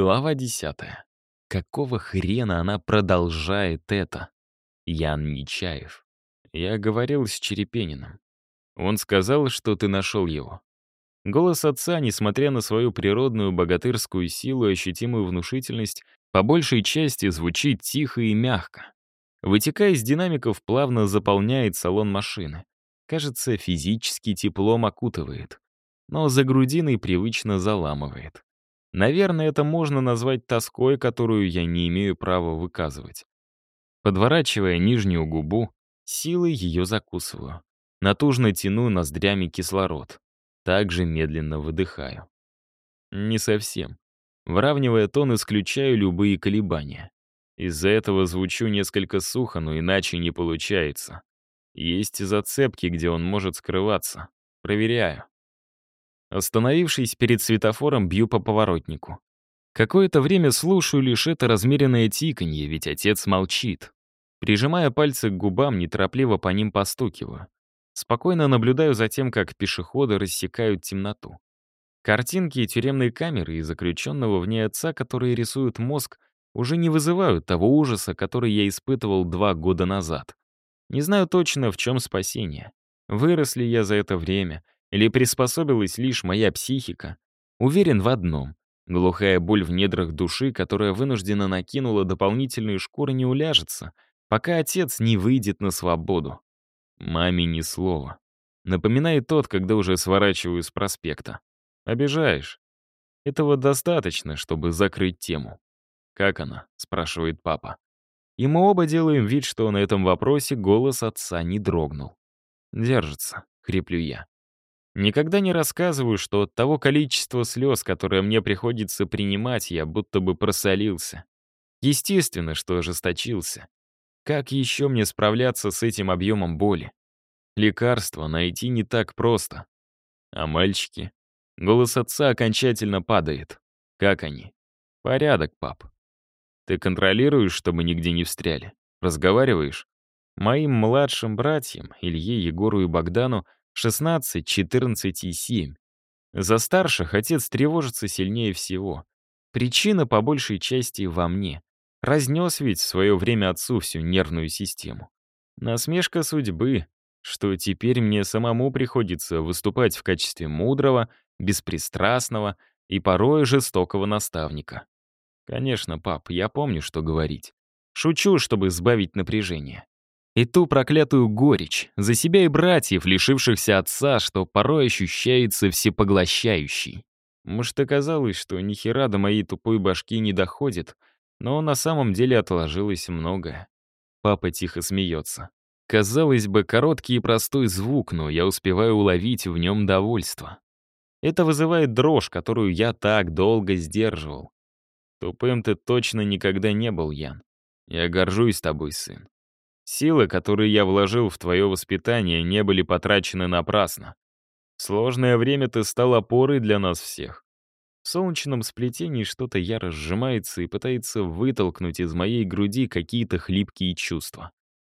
Глава десятая. Какого хрена она продолжает это? Ян Нечаев. Я говорил с Черепениным. Он сказал, что ты нашел его. Голос отца, несмотря на свою природную богатырскую силу и ощутимую внушительность, по большей части звучит тихо и мягко. Вытекая из динамиков, плавно заполняет салон машины. Кажется, физически теплом окутывает. Но за грудиной привычно заламывает. Наверное, это можно назвать тоской, которую я не имею права выказывать. Подворачивая нижнюю губу, силой ее закусываю. Натужно тяну ноздрями кислород. Также медленно выдыхаю. Не совсем. Выравнивая тон, исключаю любые колебания. Из-за этого звучу несколько сухо, но иначе не получается. Есть зацепки, где он может скрываться. Проверяю. Остановившись перед светофором, бью по поворотнику. Какое-то время слушаю лишь это размеренное тиканье, ведь отец молчит. Прижимая пальцы к губам, неторопливо по ним постукиваю. Спокойно наблюдаю за тем, как пешеходы рассекают темноту. Картинки тюремной камеры и заключенного в ней отца, которые рисуют мозг, уже не вызывают того ужаса, который я испытывал два года назад. Не знаю точно, в чем спасение. Вырос ли я за это время — или приспособилась лишь моя психика? Уверен в одном. Глухая боль в недрах души, которая вынуждена накинула дополнительные шкуры, не уляжется, пока отец не выйдет на свободу. Маме ни слова. Напоминает тот, когда уже сворачиваю с проспекта. Обижаешь. Этого достаточно, чтобы закрыть тему. «Как она?» — спрашивает папа. И мы оба делаем вид, что на этом вопросе голос отца не дрогнул. «Держится», — хриплю я. Никогда не рассказываю, что от того количества слез, которое мне приходится принимать, я будто бы просолился. Естественно, что ожесточился. Как еще мне справляться с этим объемом боли? Лекарства найти не так просто. А мальчики? Голос отца окончательно падает. Как они? Порядок, пап. Ты контролируешь, чтобы нигде не встряли? Разговариваешь? Моим младшим братьям, Илье, Егору и Богдану, 16, 14 и 7. За старших отец тревожится сильнее всего. Причина по большей части во мне. Разнес ведь в свое время отцу всю нервную систему. Насмешка судьбы, что теперь мне самому приходится выступать в качестве мудрого, беспристрастного и порой жестокого наставника. Конечно, пап, я помню, что говорить. Шучу, чтобы сбавить напряжение и ту проклятую горечь за себя и братьев, лишившихся отца, что порой ощущается всепоглощающей. Может, оказалось, что ни хера до моей тупой башки не доходит, но на самом деле отложилось многое. Папа тихо смеется. Казалось бы, короткий и простой звук, но я успеваю уловить в нем довольство. Это вызывает дрожь, которую я так долго сдерживал. Тупым ты точно никогда не был, Ян. Я горжусь тобой, сын. Силы, которые я вложил в твое воспитание, не были потрачены напрасно. Сложное время ты стал опорой для нас всех. В солнечном сплетении что-то яро сжимается и пытается вытолкнуть из моей груди какие-то хлипкие чувства.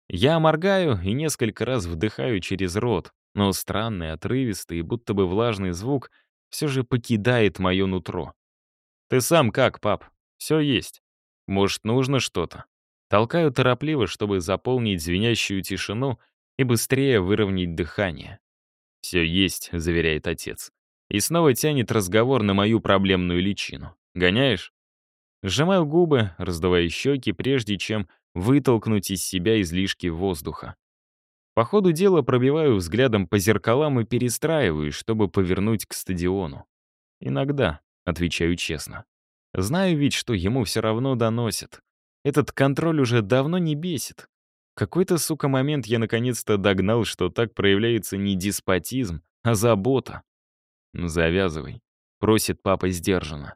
Я моргаю и несколько раз вдыхаю через рот, но странный, отрывистый, будто бы влажный звук все же покидает мое нутро. «Ты сам как, пап? Все есть. Может, нужно что-то?» Толкаю торопливо, чтобы заполнить звенящую тишину и быстрее выровнять дыхание. «Все есть», — заверяет отец. И снова тянет разговор на мою проблемную личину. «Гоняешь?» Сжимаю губы, раздувая щеки, прежде чем вытолкнуть из себя излишки воздуха. По ходу дела пробиваю взглядом по зеркалам и перестраиваюсь, чтобы повернуть к стадиону. «Иногда», — отвечаю честно. Знаю ведь, что ему все равно доносят. Этот контроль уже давно не бесит. Какой-то, сука, момент я наконец-то догнал, что так проявляется не деспотизм, а забота. «Ну, завязывай», — просит папа сдержанно.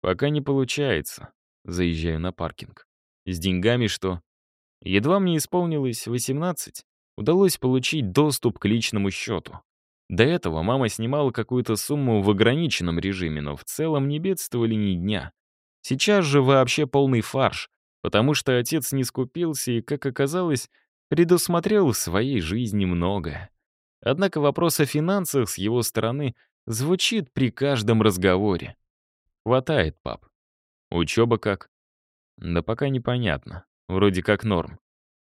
«Пока не получается». Заезжаю на паркинг. «С деньгами что?» Едва мне исполнилось 18, удалось получить доступ к личному счету. До этого мама снимала какую-то сумму в ограниченном режиме, но в целом не бедствовали ни дня. Сейчас же вообще полный фарш, потому что отец не скупился и, как оказалось, предусмотрел в своей жизни многое. Однако вопрос о финансах с его стороны звучит при каждом разговоре. Хватает, пап. Учеба как? Да пока непонятно. Вроде как норм.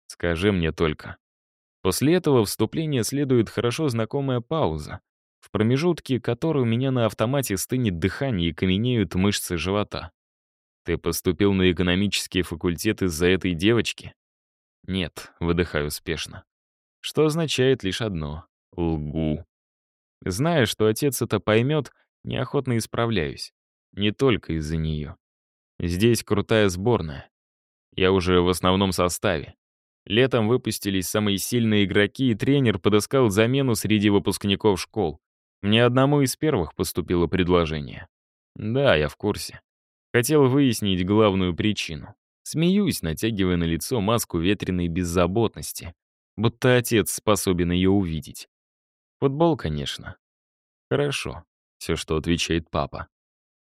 Скажи мне только. После этого вступления следует хорошо знакомая пауза, в промежутке которой у меня на автомате стынет дыхание и каменеют мышцы живота. Ты поступил на экономический факультет из-за этой девочки? Нет, выдыхаю спешно. Что означает лишь одно — лгу. Зная, что отец это поймет, неохотно исправляюсь. Не только из-за нее. Здесь крутая сборная. Я уже в основном составе. Летом выпустились самые сильные игроки, и тренер подыскал замену среди выпускников школ. Мне одному из первых поступило предложение. Да, я в курсе. Хотел выяснить главную причину. Смеюсь, натягивая на лицо маску ветреной беззаботности, будто отец способен ее увидеть. Футбол, конечно. Хорошо, все, что отвечает папа.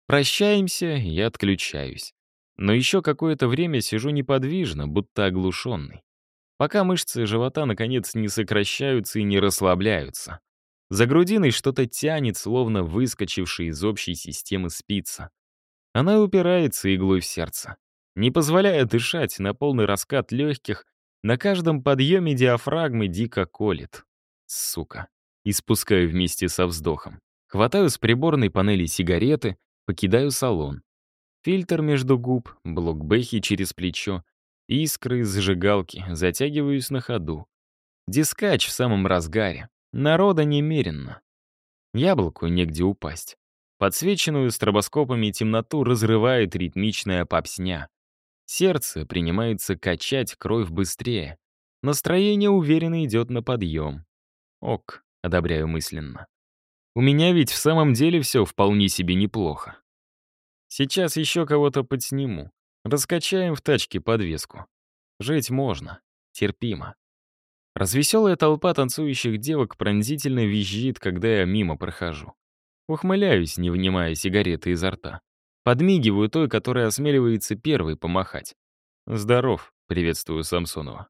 Прощаемся, я отключаюсь. Но еще какое-то время сижу неподвижно, будто оглушенный. Пока мышцы живота, наконец, не сокращаются и не расслабляются. За грудиной что-то тянет, словно выскочивший из общей системы спица. Она упирается иглой в сердце, не позволяя дышать на полный раскат легких, на каждом подъеме диафрагмы дико колет. Сука. Испускаю вместе со вздохом. Хватаю с приборной панели сигареты, покидаю салон. Фильтр между губ, блокбэхи через плечо, искры из зажигалки, затягиваюсь на ходу. Дискач в самом разгаре. Народа немеренно. Яблоку негде упасть. Подсвеченную стробоскопами темноту разрывает ритмичная попсня. Сердце принимается качать кровь быстрее. Настроение уверенно идет на подъем. Ок, одобряю мысленно. У меня ведь в самом деле все вполне себе неплохо. Сейчас еще кого-то подсниму. Раскачаем в тачке подвеску. Жить можно. Терпимо. Развеселая толпа танцующих девок пронзительно визжит, когда я мимо прохожу. Ухмыляюсь, не внимая сигареты изо рта. Подмигиваю той, которая осмеливается первой помахать. «Здоров», — приветствую Самсонова.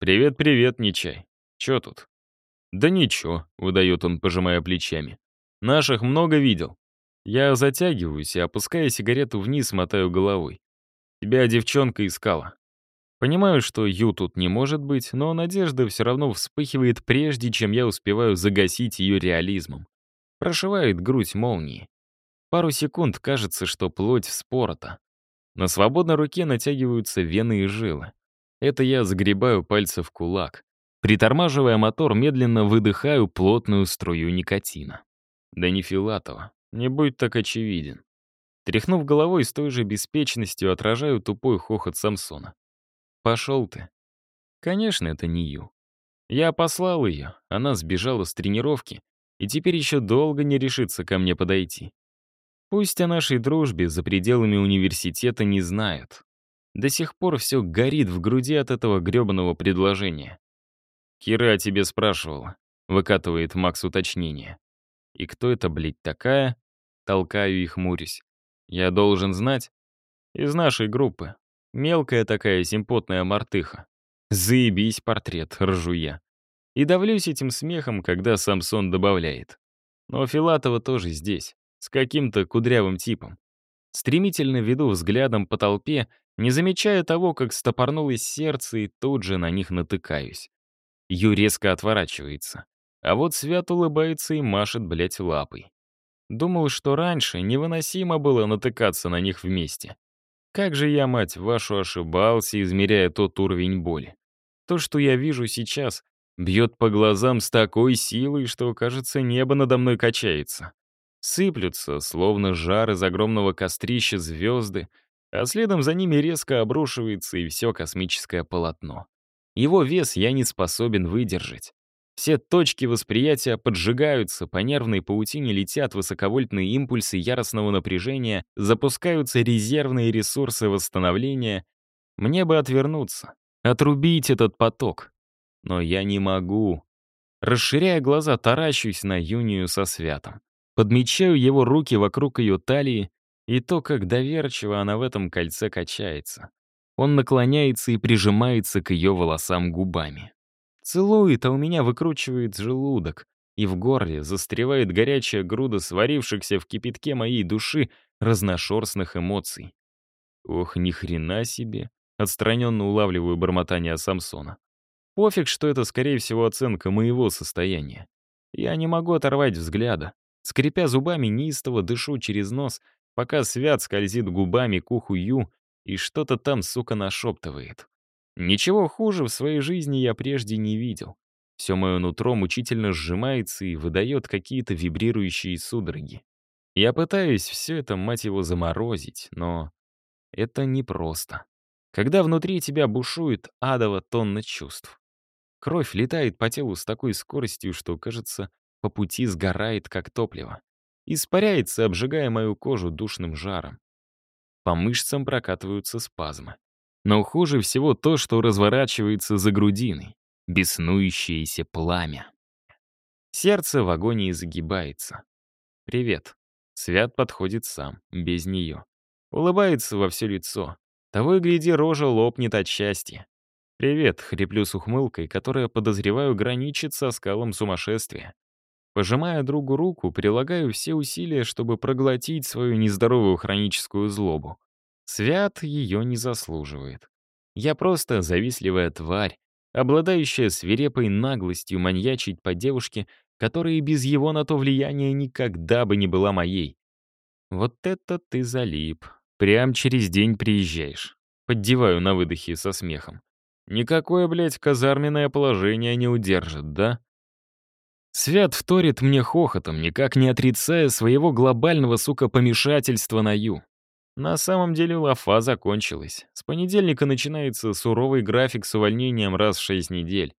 «Привет-привет, Нечай. Чё тут?» «Да ничего», — выдает он, пожимая плечами. «Наших много видел». Я затягиваюсь и, опуская сигарету вниз, мотаю головой. Тебя девчонка искала. Понимаю, что Ю тут не может быть, но надежда все равно вспыхивает, прежде чем я успеваю загасить ее реализмом. Прошивает грудь молнии. Пару секунд кажется, что плоть вспорота. На свободной руке натягиваются вены и жилы. Это я загребаю пальцы в кулак. Притормаживая мотор, медленно выдыхаю плотную струю никотина. Да не Филатова, не будь так очевиден. Тряхнув головой с той же беспечностью, отражаю тупой хохот Самсона. «Пошел ты». Конечно, это не Ю. Я послал ее, она сбежала с тренировки и теперь еще долго не решится ко мне подойти. Пусть о нашей дружбе за пределами университета не знают. До сих пор все горит в груди от этого гребаного предложения. «Кира о тебе спрашивала», — выкатывает Макс уточнение. «И кто это, блядь, такая?» Толкаю и хмурюсь. «Я должен знать?» «Из нашей группы. Мелкая такая симпотная мартыха. Заебись портрет, ржу я. И давлюсь этим смехом, когда Самсон добавляет. Но Филатова тоже здесь, с каким-то кудрявым типом. Стремительно веду взглядом по толпе, не замечая того, как стопорнулось сердце, и тут же на них натыкаюсь. Ю резко отворачивается. А вот Свят улыбается и машет, блядь, лапой. Думал, что раньше невыносимо было натыкаться на них вместе. Как же я, мать вашу, ошибался, измеряя тот уровень боли. То, что я вижу сейчас, бьет по глазам с такой силой, что, кажется, небо надо мной качается. Сыплются, словно жар из огромного кострища звезды, а следом за ними резко обрушивается и все космическое полотно. Его вес я не способен выдержать. Все точки восприятия поджигаются, по нервной паутине летят высоковольтные импульсы яростного напряжения, запускаются резервные ресурсы восстановления. Мне бы отвернуться, отрубить этот поток. Но я не могу. Расширяя глаза, таращусь на Юнию со святом. Подмечаю его руки вокруг ее талии и то, как доверчиво она в этом кольце качается. Он наклоняется и прижимается к ее волосам губами. Целует, а у меня выкручивает желудок, и в горле застревает горячая груда сварившихся в кипятке моей души разношерстных эмоций. Ох, ни хрена себе. Отстраненно улавливаю бормотание Самсона. Пофиг, что это, скорее всего, оценка моего состояния. Я не могу оторвать взгляда. Скрипя зубами, неистово дышу через нос, пока Свят скользит губами к уху Ю и что-то там, сука, нашептывает. Ничего хуже в своей жизни я прежде не видел. Все мое нутро мучительно сжимается и выдает какие-то вибрирующие судороги. Я пытаюсь все это, мать его, заморозить, но это непросто. Когда внутри тебя бушует адово тонна чувств. Кровь летает по телу с такой скоростью, что, кажется, по пути сгорает, как топливо. Испаряется, обжигая мою кожу душным жаром. По мышцам прокатываются спазмы. Но хуже всего то, что разворачивается за грудиной. Беснующееся пламя. Сердце в агонии загибается. «Привет». Свят подходит сам, без нее. Улыбается во все лицо. Того и гляди, рожа лопнет от счастья. «Привет», — хриплю с ухмылкой, которая, подозреваю, граничит со скалом сумасшествия. Пожимая другу руку, прилагаю все усилия, чтобы проглотить свою нездоровую хроническую злобу. Свят ее не заслуживает. Я просто завистливая тварь, обладающая свирепой наглостью маньячить по девушке, которая без его на то влияния никогда бы не была моей. Вот это ты залип. Прям через день приезжаешь. Поддеваю на выдохе со смехом. Никакое, блядь, казарменное положение не удержит, да? Свят вторит мне хохотом, никак не отрицая своего глобального, сука, помешательства на Ю. На самом деле лафа закончилась. С понедельника начинается суровый график с увольнением раз в шесть недель.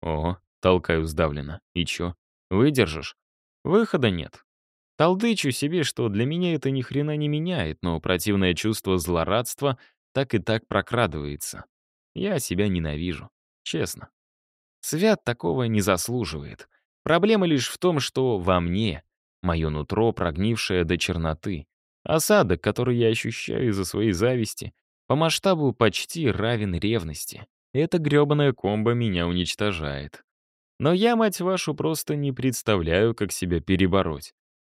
Ого, толкаю сдавленно. И чё, выдержишь? Выхода нет. Толдычу себе, что для меня это ни хрена не меняет, но противное чувство злорадства так и так прокрадывается. Я себя ненавижу. Честно. Свят такого не заслуживает. Проблема лишь в том, что во мне, мое нутро, прогнившее до черноты, осадок, который я ощущаю из-за своей зависти, по масштабу почти равен ревности. Эта грёбаная комба меня уничтожает. Но я, мать вашу, просто не представляю, как себя перебороть.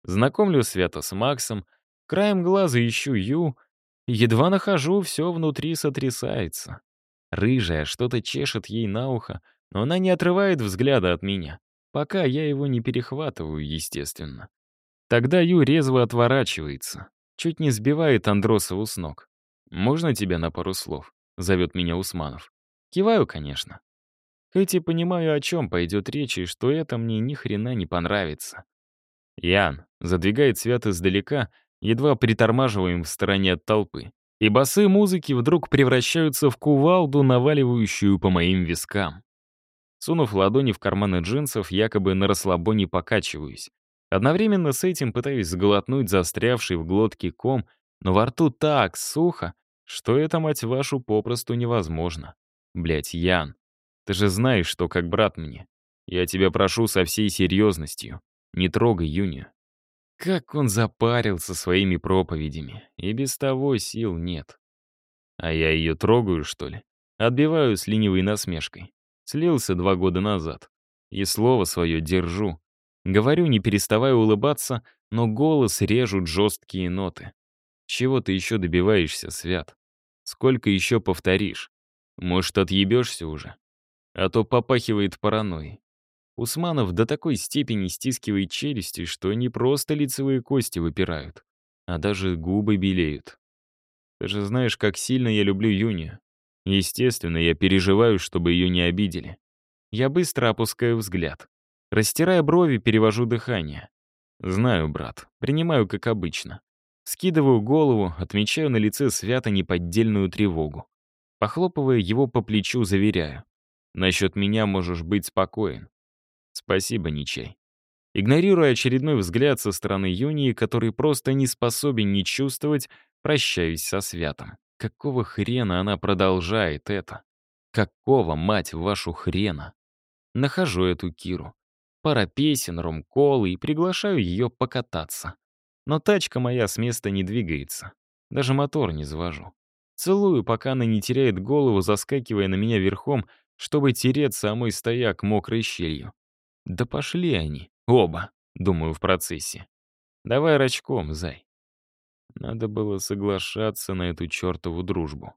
Знакомлю Свята с Максом, краем глаза ищу Ю, едва нахожу, все внутри сотрясается. Рыжая что-то чешет ей на ухо, но она не отрывает взгляда от меня, пока я его не перехватываю, естественно. Тогда Ю резво отворачивается, чуть не сбивает Андросову с ног. «Можно тебя на пару слов?» — зовет меня Усманов. Киваю, конечно. Хоть и понимаю, о чем пойдет речь, и что это мне ни хрена не понравится. Ян задвигает Свят издалека, едва притормаживаем в стороне от толпы и басы музыки вдруг превращаются в кувалду, наваливающую по моим вискам. Сунув ладони в карманы джинсов, якобы на расслабоне покачиваюсь. Одновременно с этим пытаюсь сглотнуть застрявший в глотке ком, но во рту так сухо, что это, мать вашу, попросту невозможно. Блять, Ян, ты же знаешь, что как брат мне. Я тебя прошу со всей серьезностью. Не трогай Юнию. Как он запарился своими проповедями, и без того сил нет. А я ее трогаю, что ли? Отбиваю с ленивой насмешкой. Слился два года назад. И слово свое держу. Говорю, не переставая улыбаться, но голос режут жесткие ноты. Чего ты еще добиваешься, Свят? Сколько еще повторишь? Может, отъебешься уже? А то попахивает паранойей. Усманов до такой степени стискивает челюсти, что не просто лицевые кости выпирают, а даже губы белеют. Ты же знаешь, как сильно я люблю Юнию. Естественно, я переживаю, чтобы ее не обидели. Я быстро опускаю взгляд. Растирая брови, перевожу дыхание. Знаю, брат, принимаю как обычно. Скидываю голову, отмечаю на лице свято неподдельную тревогу. Похлопывая его по плечу, заверяю. Насчет меня можешь быть спокоен. Спасибо, Ничей. Игнорируя очередной взгляд со стороны Юнии, который просто не способен не чувствовать, прощаюсь со Святом. Какого хрена она продолжает это? Какого, мать вашу, хрена? Нахожу эту Киру. Пара песен, ромколы и приглашаю ее покататься. Но тачка моя с места не двигается. Даже мотор не завожу. Целую, пока она не теряет голову, заскакивая на меня верхом, чтобы тереться о мой стояк мокрой щелью. Да пошли они, оба, думаю в процессе. Давай рачком, зай. Надо было соглашаться на эту чертову дружбу.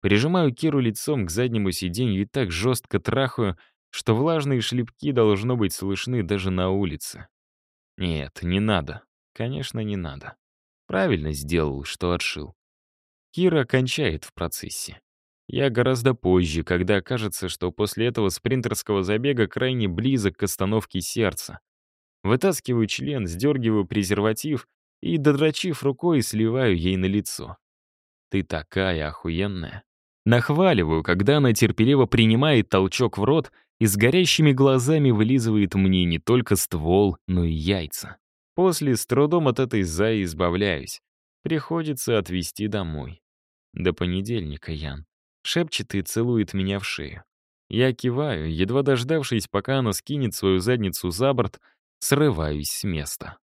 Прижимаю Киру лицом к заднему сиденью и так жестко трахаю, что влажные шлепки должно быть слышны даже на улице. Нет, не надо. Конечно, не надо. Правильно сделал, что отшил. Кира кончает в процессе. Я гораздо позже, когда кажется, что после этого спринтерского забега крайне близок к остановке сердца. Вытаскиваю член, сдергиваю презерватив и, додрочив рукой, сливаю ей на лицо. «Ты такая охуенная». Нахваливаю, когда она терпеливо принимает толчок в рот и с горящими глазами вылизывает мне не только ствол, но и яйца. После с трудом от этой заи избавляюсь. Приходится отвезти домой. До понедельника, Ян. Шепчет и целует меня в шею. Я киваю, едва дождавшись, пока она скинет свою задницу за борт, срываюсь с места.